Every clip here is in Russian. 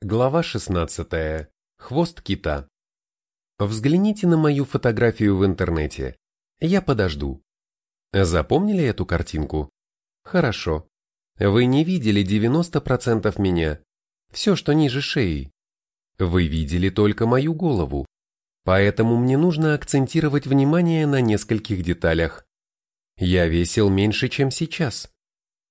Глава 16. Хвост кита. Взгляните на мою фотографию в интернете. Я подожду. Запомнили эту картинку? Хорошо. Вы не видели 90% меня. Все, что ниже шеи. Вы видели только мою голову. Поэтому мне нужно акцентировать внимание на нескольких деталях. Я весил меньше, чем сейчас.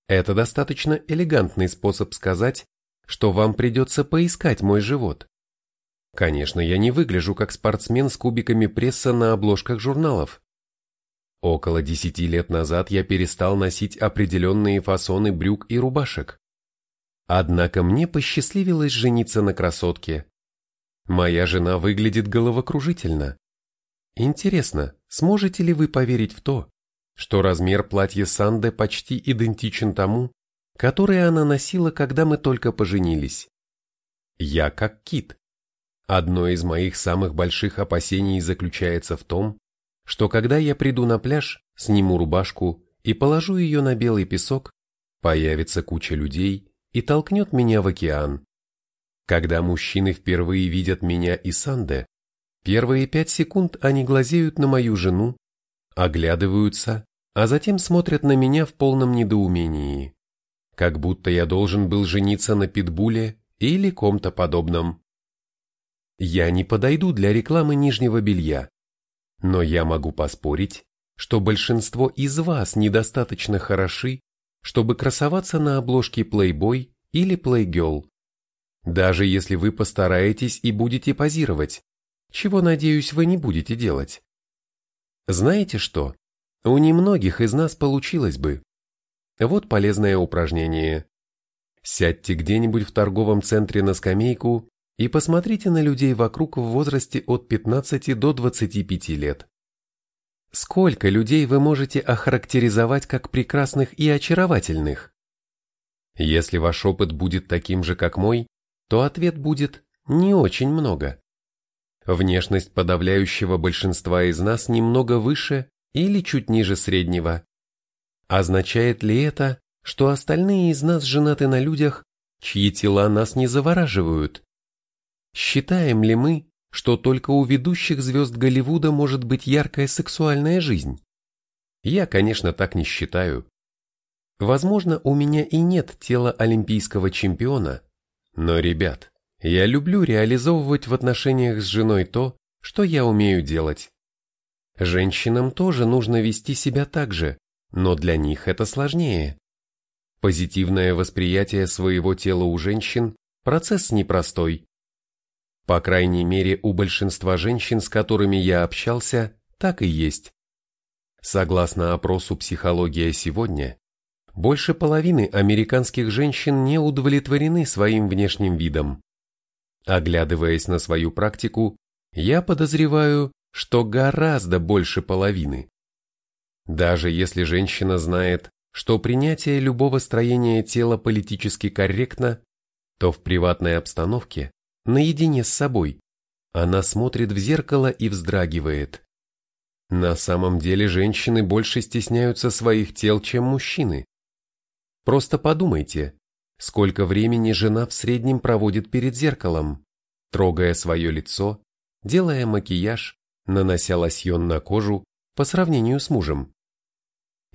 Это достаточно элегантный способ сказать, что вам придется поискать мой живот. Конечно, я не выгляжу как спортсмен с кубиками пресса на обложках журналов. Около десяти лет назад я перестал носить определенные фасоны брюк и рубашек. Однако мне посчастливилось жениться на красотке. Моя жена выглядит головокружительно. Интересно, сможете ли вы поверить в то, что размер платья Санде почти идентичен тому, которые она носила, когда мы только поженились. Я как кит. Одно из моих самых больших опасений заключается в том, что когда я приду на пляж, сниму рубашку и положу ее на белый песок, появится куча людей и толкнет меня в океан. Когда мужчины впервые видят меня и Санде, первые пять секунд они глазеют на мою жену, оглядываются, а затем смотрят на меня в полном недоумении как будто я должен был жениться на питбуле или ком-то подобном. Я не подойду для рекламы нижнего белья, но я могу поспорить, что большинство из вас недостаточно хороши, чтобы красоваться на обложке Playboy или Playgirl. Даже если вы постараетесь и будете позировать, чего, надеюсь, вы не будете делать. Знаете что? У немногих из нас получилось бы. Вот полезное упражнение. Сядьте где-нибудь в торговом центре на скамейку и посмотрите на людей вокруг в возрасте от 15 до 25 лет. Сколько людей вы можете охарактеризовать как прекрасных и очаровательных? Если ваш опыт будет таким же, как мой, то ответ будет «не очень много». Внешность подавляющего большинства из нас немного выше или чуть ниже среднего. Означает ли это, что остальные из нас женаты на людях, чьи тела нас не завораживают? Считаем ли мы, что только у ведущих звезд Голливуда может быть яркая сексуальная жизнь? Я, конечно, так не считаю. Возможно, у меня и нет тела олимпийского чемпиона, но, ребят, я люблю реализовывать в отношениях с женой то, что я умею делать. Женщинам тоже нужно вести себя так же, но для них это сложнее. Позитивное восприятие своего тела у женщин – процесс непростой. По крайней мере, у большинства женщин, с которыми я общался, так и есть. Согласно опросу «Психология сегодня», больше половины американских женщин не удовлетворены своим внешним видом. Оглядываясь на свою практику, я подозреваю, что гораздо больше половины. Даже если женщина знает, что принятие любого строения тела политически корректно, то в приватной обстановке, наедине с собой, она смотрит в зеркало и вздрагивает. На самом деле женщины больше стесняются своих тел, чем мужчины. Просто подумайте, сколько времени жена в среднем проводит перед зеркалом, трогая свое лицо, делая макияж, нанося лосьон на кожу по сравнению с мужем.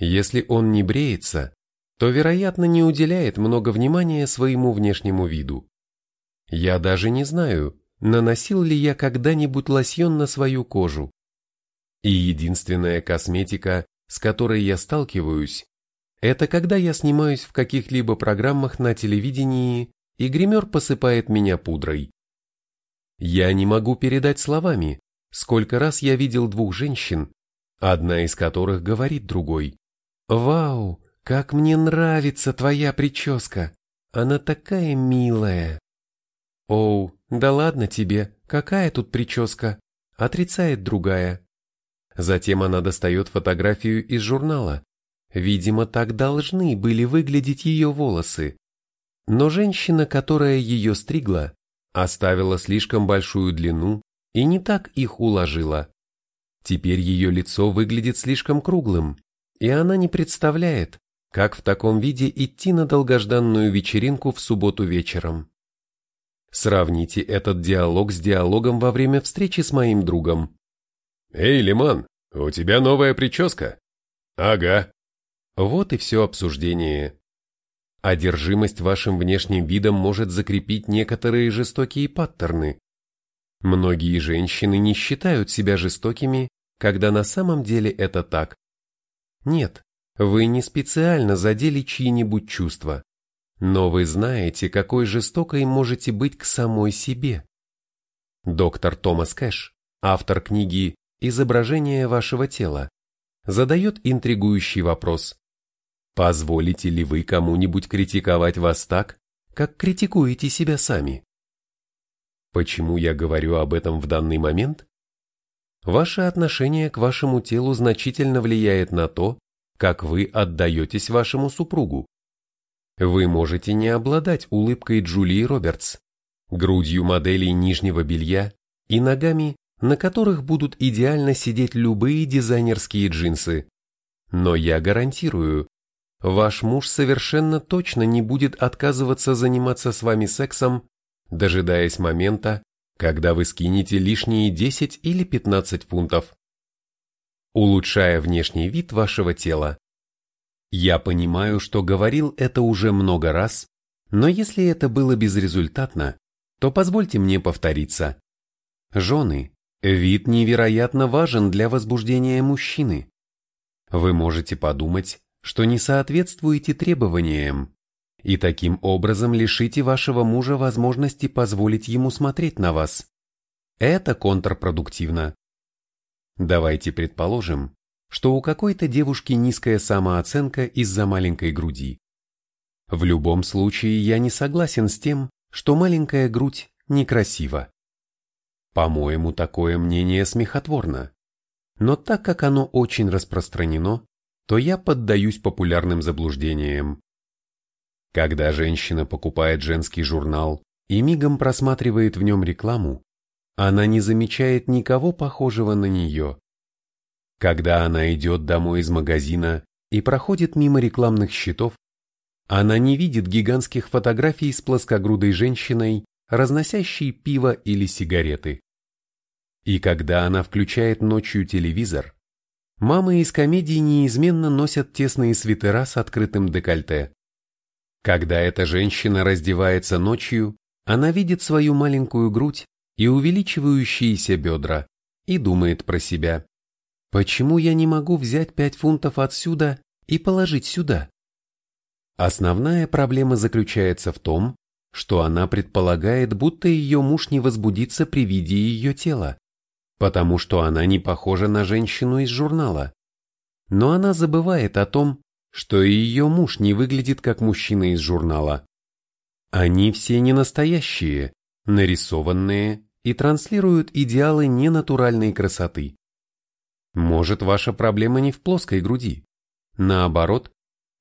Если он не бреется, то, вероятно, не уделяет много внимания своему внешнему виду. Я даже не знаю, наносил ли я когда-нибудь лосьон на свою кожу. И единственная косметика, с которой я сталкиваюсь, это когда я снимаюсь в каких-либо программах на телевидении, и гример посыпает меня пудрой. Я не могу передать словами, сколько раз я видел двух женщин, одна из которых говорит другой. «Вау, как мне нравится твоя прическа! Она такая милая!» «Оу, да ладно тебе, какая тут прическа?» Отрицает другая. Затем она достает фотографию из журнала. Видимо, так должны были выглядеть ее волосы. Но женщина, которая ее стригла, оставила слишком большую длину и не так их уложила. Теперь ее лицо выглядит слишком круглым, и она не представляет, как в таком виде идти на долгожданную вечеринку в субботу вечером. Сравните этот диалог с диалогом во время встречи с моим другом. «Эй, Лиман, у тебя новая прическа?» «Ага». Вот и все обсуждение. Одержимость вашим внешним видом может закрепить некоторые жестокие паттерны. Многие женщины не считают себя жестокими, когда на самом деле это так. Нет, вы не специально задели чьи-нибудь чувства, но вы знаете, какой жестокой можете быть к самой себе. Доктор Томас Кэш, автор книги «Изображение вашего тела», задает интригующий вопрос. Позволите ли вы кому-нибудь критиковать вас так, как критикуете себя сами? Почему я говорю об этом в данный момент? Ваше отношение к вашему телу значительно влияет на то, как вы отдаетесь вашему супругу. Вы можете не обладать улыбкой Джулии Робертс, грудью моделей нижнего белья и ногами, на которых будут идеально сидеть любые дизайнерские джинсы. Но я гарантирую, ваш муж совершенно точно не будет отказываться заниматься с вами сексом, дожидаясь момента, когда вы скинете лишние 10 или 15 фунтов, улучшая внешний вид вашего тела. Я понимаю, что говорил это уже много раз, но если это было безрезультатно, то позвольте мне повториться. Жены, вид невероятно важен для возбуждения мужчины. Вы можете подумать, что не соответствуете требованиям, и таким образом лишите вашего мужа возможности позволить ему смотреть на вас. Это контрпродуктивно. Давайте предположим, что у какой-то девушки низкая самооценка из-за маленькой груди. В любом случае я не согласен с тем, что маленькая грудь некрасива. По-моему, такое мнение смехотворно. Но так как оно очень распространено, то я поддаюсь популярным заблуждениям. Когда женщина покупает женский журнал и мигом просматривает в нем рекламу, она не замечает никого похожего на нее. Когда она идет домой из магазина и проходит мимо рекламных щитов, она не видит гигантских фотографий с плоскогрудой женщиной, разносящей пиво или сигареты. И когда она включает ночью телевизор, мамы из комедий неизменно носят тесные свитера с открытым декольте. Когда эта женщина раздевается ночью, она видит свою маленькую грудь и увеличивающиеся бедра и думает про себя. Почему я не могу взять пять фунтов отсюда и положить сюда? Основная проблема заключается в том, что она предполагает, будто ее муж не возбудится при виде ее тела, потому что она не похожа на женщину из журнала. Но она забывает о том, что и ее муж не выглядит как мужчина из журнала. Они все не настоящие, нарисованные и транслируют идеалы ненатуральной красоты. Может, ваша проблема не в плоской груди. Наоборот,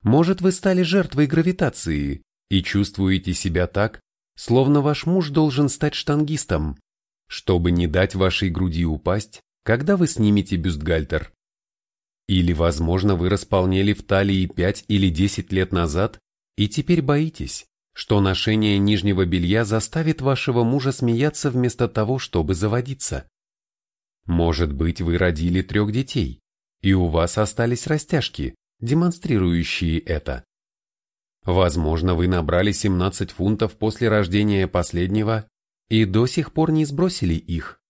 может, вы стали жертвой гравитации и чувствуете себя так, словно ваш муж должен стать штангистом, чтобы не дать вашей груди упасть, когда вы снимете бюстгальтер. Или, возможно, вы располнели в талии 5 или 10 лет назад и теперь боитесь, что ношение нижнего белья заставит вашего мужа смеяться вместо того, чтобы заводиться. Может быть, вы родили трех детей, и у вас остались растяжки, демонстрирующие это. Возможно, вы набрали 17 фунтов после рождения последнего и до сих пор не сбросили их.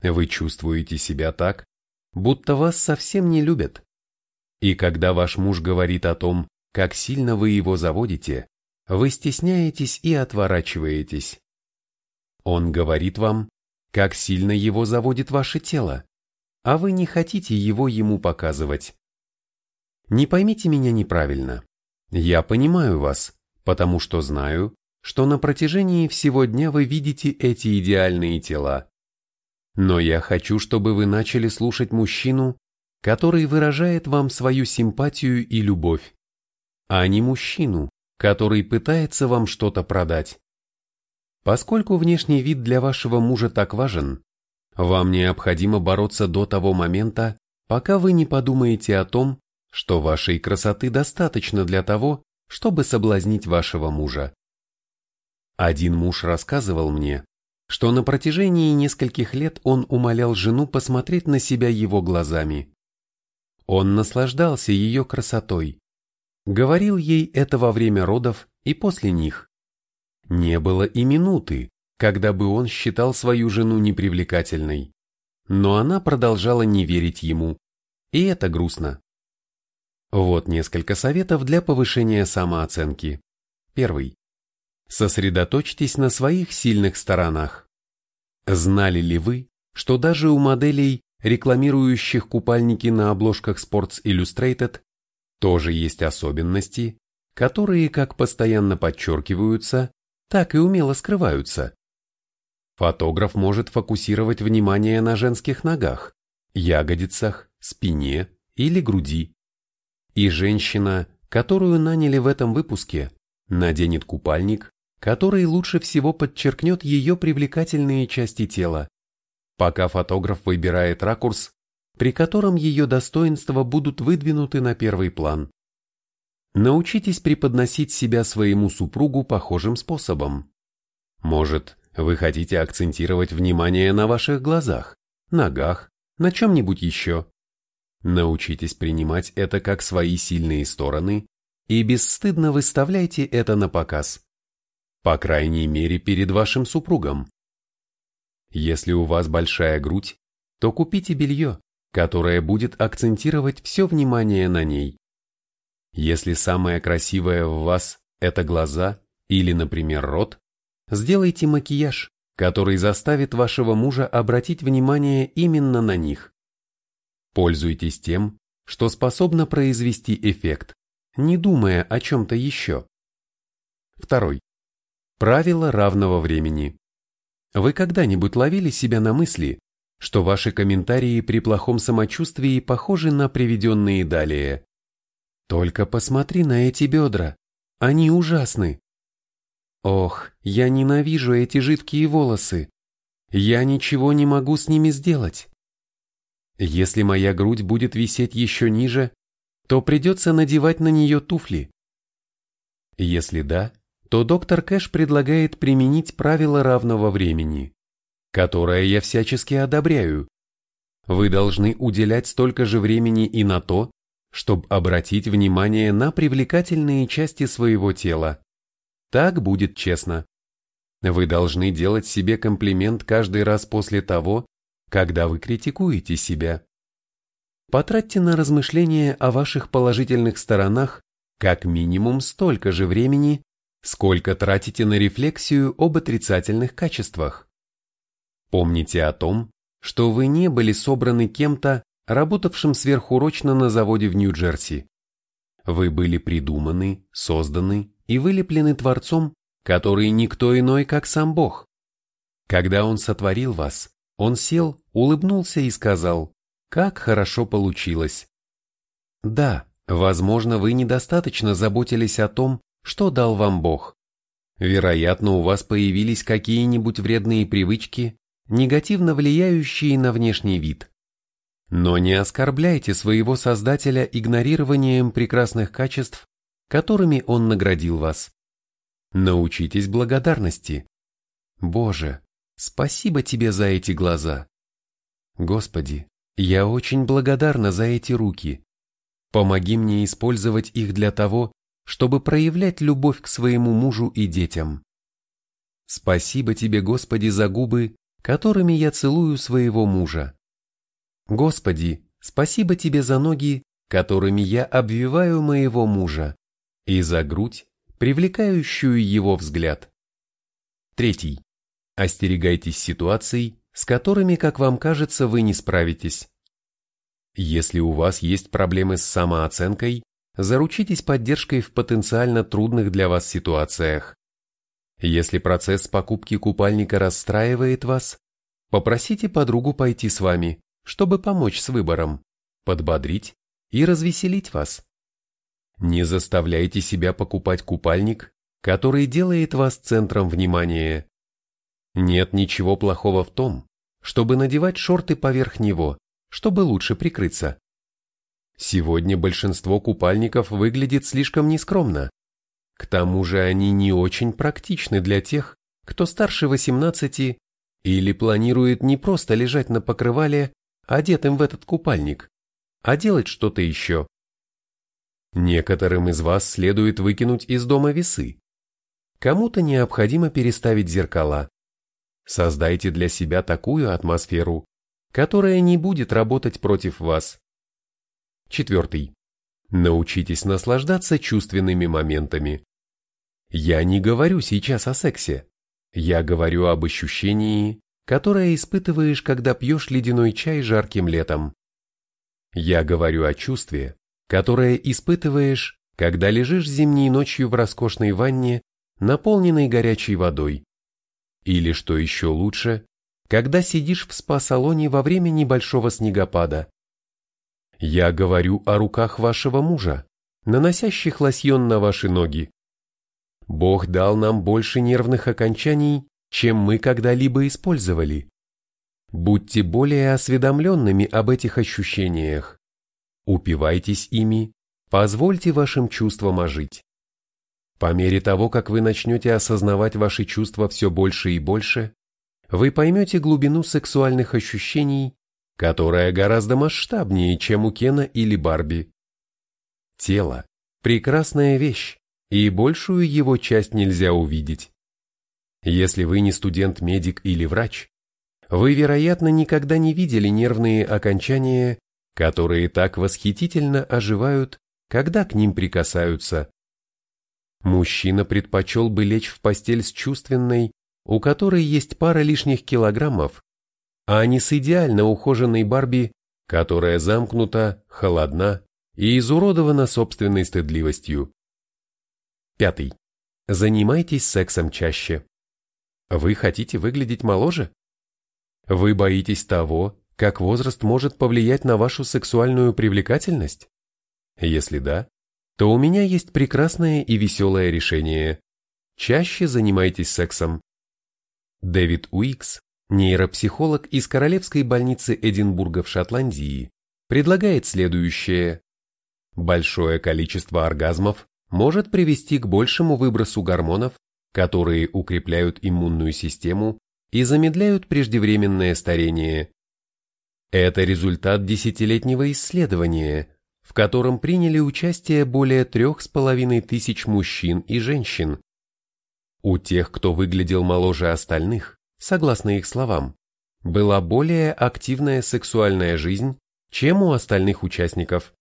Вы чувствуете себя так, будто вас совсем не любят. И когда ваш муж говорит о том, как сильно вы его заводите, вы стесняетесь и отворачиваетесь. Он говорит вам, как сильно его заводит ваше тело, а вы не хотите его ему показывать. Не поймите меня неправильно. Я понимаю вас, потому что знаю, что на протяжении всего дня вы видите эти идеальные тела. Но я хочу, чтобы вы начали слушать мужчину, который выражает вам свою симпатию и любовь, а не мужчину, который пытается вам что-то продать. Поскольку внешний вид для вашего мужа так важен, вам необходимо бороться до того момента, пока вы не подумаете о том, что вашей красоты достаточно для того, чтобы соблазнить вашего мужа. Один муж рассказывал мне, что на протяжении нескольких лет он умолял жену посмотреть на себя его глазами. Он наслаждался ее красотой, говорил ей это во время родов и после них. Не было и минуты, когда бы он считал свою жену непривлекательной, но она продолжала не верить ему, и это грустно. Вот несколько советов для повышения самооценки. Первый. Сосредоточьтесь на своих сильных сторонах. Знали ли вы, что даже у моделей, рекламирующих купальники на обложках Sports Illustrated, тоже есть особенности, которые как постоянно подчеркиваются, так и умело скрываются. Фотограф может фокусировать внимание на женских ногах, ягодицах, спине или груди. И женщина, которую наняли в этом выпуске, наденет купальник, который лучше всего подчеркнет ее привлекательные части тела, пока фотограф выбирает ракурс, при котором ее достоинства будут выдвинуты на первый план. Научитесь преподносить себя своему супругу похожим способом. Может, вы хотите акцентировать внимание на ваших глазах, ногах, на чем-нибудь еще. Научитесь принимать это как свои сильные стороны и бесстыдно выставляйте это на показ. По крайней мере перед вашим супругом. Если у вас большая грудь, то купите белье, которое будет акцентировать все внимание на ней. Если самое красивое в вас – это глаза или, например, рот, сделайте макияж, который заставит вашего мужа обратить внимание именно на них. Пользуйтесь тем, что способно произвести эффект, не думая о чем-то еще. Второй. Правило равного времени. Вы когда-нибудь ловили себя на мысли, что ваши комментарии при плохом самочувствии похожи на приведенные далее. Только посмотри на эти бедра, они ужасны. Ох, я ненавижу эти жидкие волосы. Я ничего не могу с ними сделать. Если моя грудь будет висеть еще ниже, то придется надевать на нее туфли. Если да, то доктор Кэш предлагает применить правило равного времени которое я всячески одобряю. Вы должны уделять столько же времени и на то, чтобы обратить внимание на привлекательные части своего тела. Так будет честно. Вы должны делать себе комплимент каждый раз после того, когда вы критикуете себя. Потратьте на размышления о ваших положительных сторонах как минимум столько же времени, сколько тратите на рефлексию об отрицательных качествах. Помните о том, что вы не были собраны кем-то, работавшим сверхурочно на заводе в Нью-Джерси. Вы были придуманы, созданы и вылеплены Творцом, который никто иной, как сам Бог. Когда Он сотворил вас, Он сел, улыбнулся и сказал, как хорошо получилось. Да, возможно, вы недостаточно заботились о том, что дал вам Бог. Вероятно, у вас появились какие-нибудь вредные привычки, негативно влияющие на внешний вид. Но не оскорбляйте своего Создателя игнорированием прекрасных качеств, которыми Он наградил вас. Научитесь благодарности. Боже, спасибо Тебе за эти глаза. Господи, я очень благодарна за эти руки. Помоги мне использовать их для того, чтобы проявлять любовь к своему мужу и детям. Спасибо Тебе, Господи, за губы, которыми я целую своего мужа. Господи, спасибо Тебе за ноги, которыми я обвиваю моего мужа, и за грудь, привлекающую его взгляд. Третий. Остерегайтесь ситуаций, с которыми, как вам кажется, вы не справитесь. Если у вас есть проблемы с самооценкой, заручитесь поддержкой в потенциально трудных для вас ситуациях. Если процесс покупки купальника расстраивает вас, попросите подругу пойти с вами, чтобы помочь с выбором, подбодрить и развеселить вас. Не заставляйте себя покупать купальник, который делает вас центром внимания. Нет ничего плохого в том, чтобы надевать шорты поверх него, чтобы лучше прикрыться. Сегодня большинство купальников выглядит слишком нескромно, К тому же они не очень практичны для тех, кто старше 18 или планирует не просто лежать на покрывале, одетым в этот купальник, а делать что-то еще. Некоторым из вас следует выкинуть из дома весы. Кому-то необходимо переставить зеркала. Создайте для себя такую атмосферу, которая не будет работать против вас. Четвертый. Научитесь наслаждаться чувственными моментами. Я не говорю сейчас о сексе. Я говорю об ощущении, которое испытываешь, когда пьешь ледяной чай жарким летом. Я говорю о чувстве, которое испытываешь, когда лежишь зимней ночью в роскошной ванне, наполненной горячей водой. Или, что еще лучше, когда сидишь в спа-салоне во время небольшого снегопада. Я говорю о руках вашего мужа, наносящих лосьон на ваши ноги. Бог дал нам больше нервных окончаний, чем мы когда-либо использовали. Будьте более осведомленными об этих ощущениях. Упивайтесь ими, позвольте вашим чувствам ожить. По мере того, как вы начнете осознавать ваши чувства все больше и больше, вы поймете глубину сексуальных ощущений, которая гораздо масштабнее, чем у Кена или Барби. Тело – прекрасная вещь, и большую его часть нельзя увидеть. Если вы не студент-медик или врач, вы, вероятно, никогда не видели нервные окончания, которые так восхитительно оживают, когда к ним прикасаются. Мужчина предпочел бы лечь в постель с чувственной, у которой есть пара лишних килограммов, а не с идеально ухоженной Барби, которая замкнута, холодна и изуродована собственной стыдливостью. Пятый. Занимайтесь сексом чаще. Вы хотите выглядеть моложе? Вы боитесь того, как возраст может повлиять на вашу сексуальную привлекательность? Если да, то у меня есть прекрасное и веселое решение. Чаще занимайтесь сексом. Дэвид Уикс, нейропсихолог из Королевской больницы Эдинбурга в Шотландии, предлагает следующее. Большое количество оргазмов может привести к большему выбросу гормонов, которые укрепляют иммунную систему и замедляют преждевременное старение. Это результат десятилетнего исследования, в котором приняли участие более трех с половиной тысяч мужчин и женщин. У тех, кто выглядел моложе остальных, согласно их словам, была более активная сексуальная жизнь, чем у остальных участников.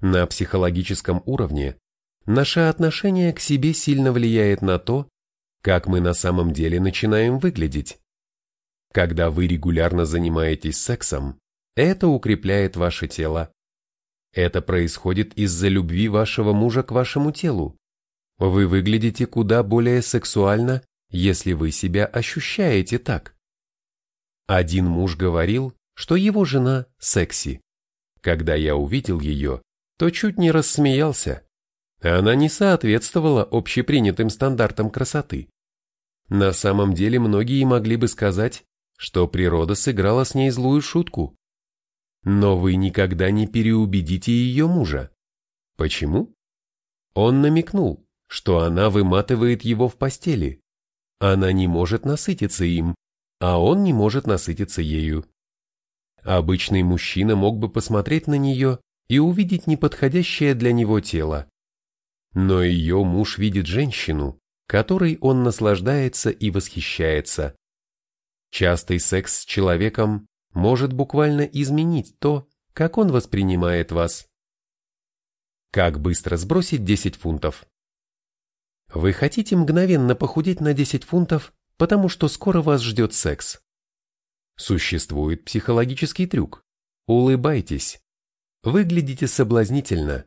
На психологическом уровне наше отношение к себе сильно влияет на то, как мы на самом деле начинаем выглядеть. Когда вы регулярно занимаетесь сексом, это укрепляет ваше тело. Это происходит из-за любви вашего мужа к вашему телу. Вы выглядите куда более сексуально, если вы себя ощущаете так. Один муж говорил, что его жена секси. Когда я увидел ее, то чуть не рассмеялся. Она не соответствовала общепринятым стандартам красоты. На самом деле многие могли бы сказать, что природа сыграла с ней злую шутку. Но вы никогда не переубедите ее мужа. Почему? Он намекнул, что она выматывает его в постели. Она не может насытиться им, а он не может насытиться ею. Обычный мужчина мог бы посмотреть на нее и увидеть неподходящее для него тело. Но ее муж видит женщину, которой он наслаждается и восхищается. Частый секс с человеком может буквально изменить то, как он воспринимает вас. Как быстро сбросить 10 фунтов? Вы хотите мгновенно похудеть на 10 фунтов, потому что скоро вас ждет секс. Существует психологический трюк. Улыбайтесь. Выглядите соблазнительно.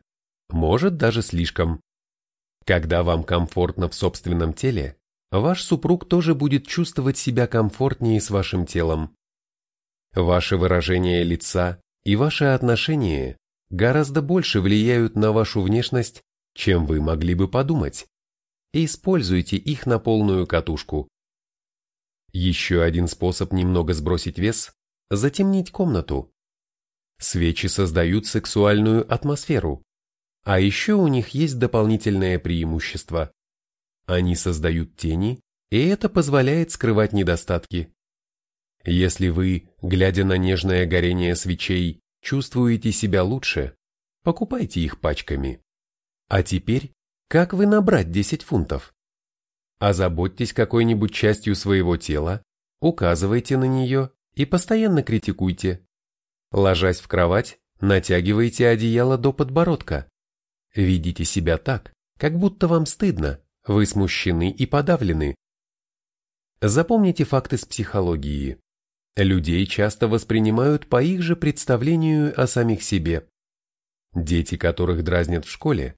Может даже слишком. Когда вам комфортно в собственном теле, ваш супруг тоже будет чувствовать себя комфортнее с вашим телом. Ваше выражение лица и ваши отношения гораздо больше влияют на вашу внешность, чем вы могли бы подумать. Используйте их на полную катушку. Еще один способ немного сбросить вес – затемнить комнату. Свечи создают сексуальную атмосферу, А еще у них есть дополнительное преимущество. Они создают тени, и это позволяет скрывать недостатки. Если вы, глядя на нежное горение свечей, чувствуете себя лучше, покупайте их пачками. А теперь, как вы набрать 10 фунтов? Озаботьтесь какой-нибудь частью своего тела, указывайте на нее и постоянно критикуйте. Ложась в кровать, натягивайте одеяло до подбородка. Видите себя так, как будто вам стыдно, вы смущены и подавлены. Запомните факты с психологии. Людей часто воспринимают по их же представлению о самих себе. Дети, которых дразнят в школе,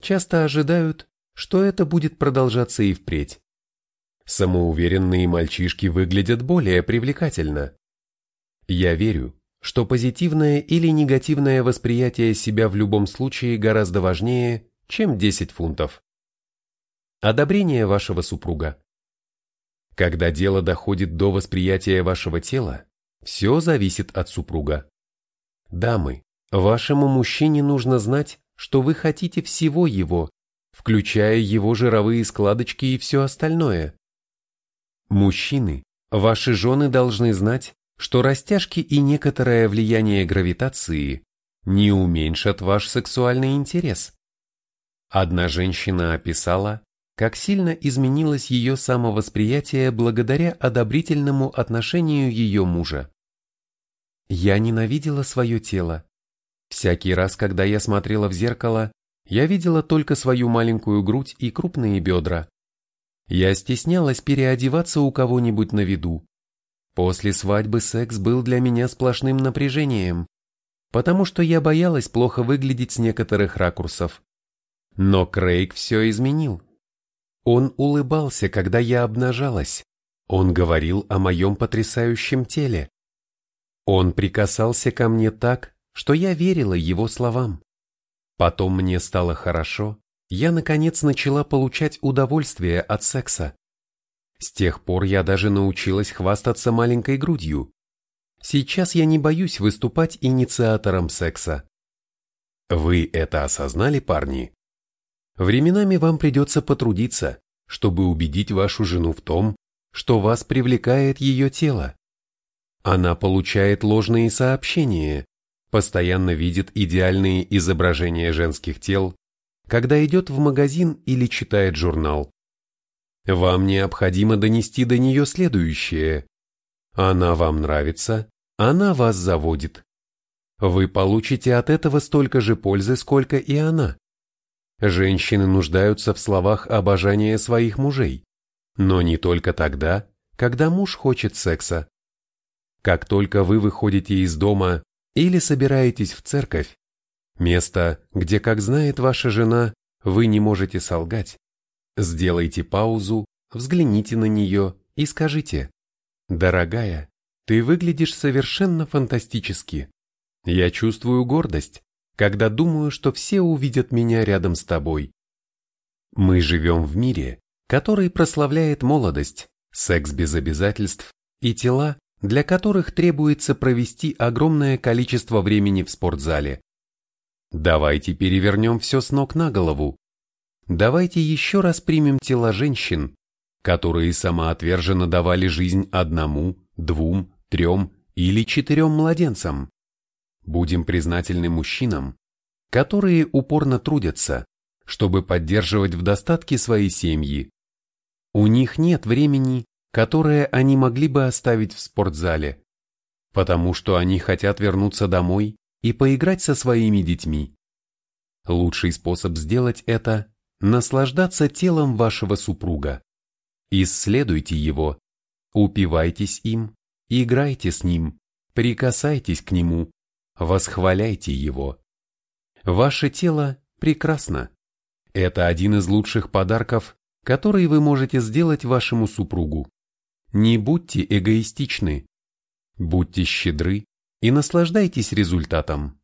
часто ожидают, что это будет продолжаться и впредь. Самоуверенные мальчишки выглядят более привлекательно. Я верю, что позитивное или негативное восприятие себя в любом случае гораздо важнее, чем 10 фунтов. Одобрение вашего супруга. Когда дело доходит до восприятия вашего тела, все зависит от супруга. Дамы, вашему мужчине нужно знать, что вы хотите всего его, включая его жировые складочки и все остальное. Мужчины, ваши жены должны знать, что растяжки и некоторое влияние гравитации не уменьшат ваш сексуальный интерес. Одна женщина описала, как сильно изменилось ее самовосприятие благодаря одобрительному отношению ее мужа. Я ненавидела свое тело. Всякий раз, когда я смотрела в зеркало, я видела только свою маленькую грудь и крупные бедра. Я стеснялась переодеваться у кого-нибудь на виду. После свадьбы секс был для меня сплошным напряжением, потому что я боялась плохо выглядеть с некоторых ракурсов. Но Крейг все изменил. Он улыбался, когда я обнажалась. Он говорил о моем потрясающем теле. Он прикасался ко мне так, что я верила его словам. Потом мне стало хорошо, я наконец начала получать удовольствие от секса. С тех пор я даже научилась хвастаться маленькой грудью. Сейчас я не боюсь выступать инициатором секса. Вы это осознали, парни? Временами вам придется потрудиться, чтобы убедить вашу жену в том, что вас привлекает ее тело. Она получает ложные сообщения, постоянно видит идеальные изображения женских тел, когда идет в магазин или читает журнал. Вам необходимо донести до нее следующее. Она вам нравится, она вас заводит. Вы получите от этого столько же пользы, сколько и она. Женщины нуждаются в словах обожания своих мужей, но не только тогда, когда муж хочет секса. Как только вы выходите из дома или собираетесь в церковь, место, где, как знает ваша жена, вы не можете солгать, сделайте паузу, взгляните на нее и скажите «Дорогая, ты выглядишь совершенно фантастически. Я чувствую гордость, когда думаю, что все увидят меня рядом с тобой. Мы живем в мире, который прославляет молодость, секс без обязательств и тела, для которых требуется провести огромное количество времени в спортзале. Давайте перевернем все с ног на голову. Давайте еще раз примем тела женщин, которые самоотверженно давали жизнь одному, двум, трем или четырем младенцам. Будем признательны мужчинам, которые упорно трудятся, чтобы поддерживать в достатке свои семьи. У них нет времени, которое они могли бы оставить в спортзале, потому что они хотят вернуться домой и поиграть со своими детьми. Лучший способ сделать это – наслаждаться телом вашего супруга. Исследуйте его, упивайтесь им, играйте с ним, прикасайтесь к нему, восхваляйте его. Ваше тело прекрасно. Это один из лучших подарков, который вы можете сделать вашему супругу. Не будьте эгоистичны. Будьте щедры и наслаждайтесь результатом.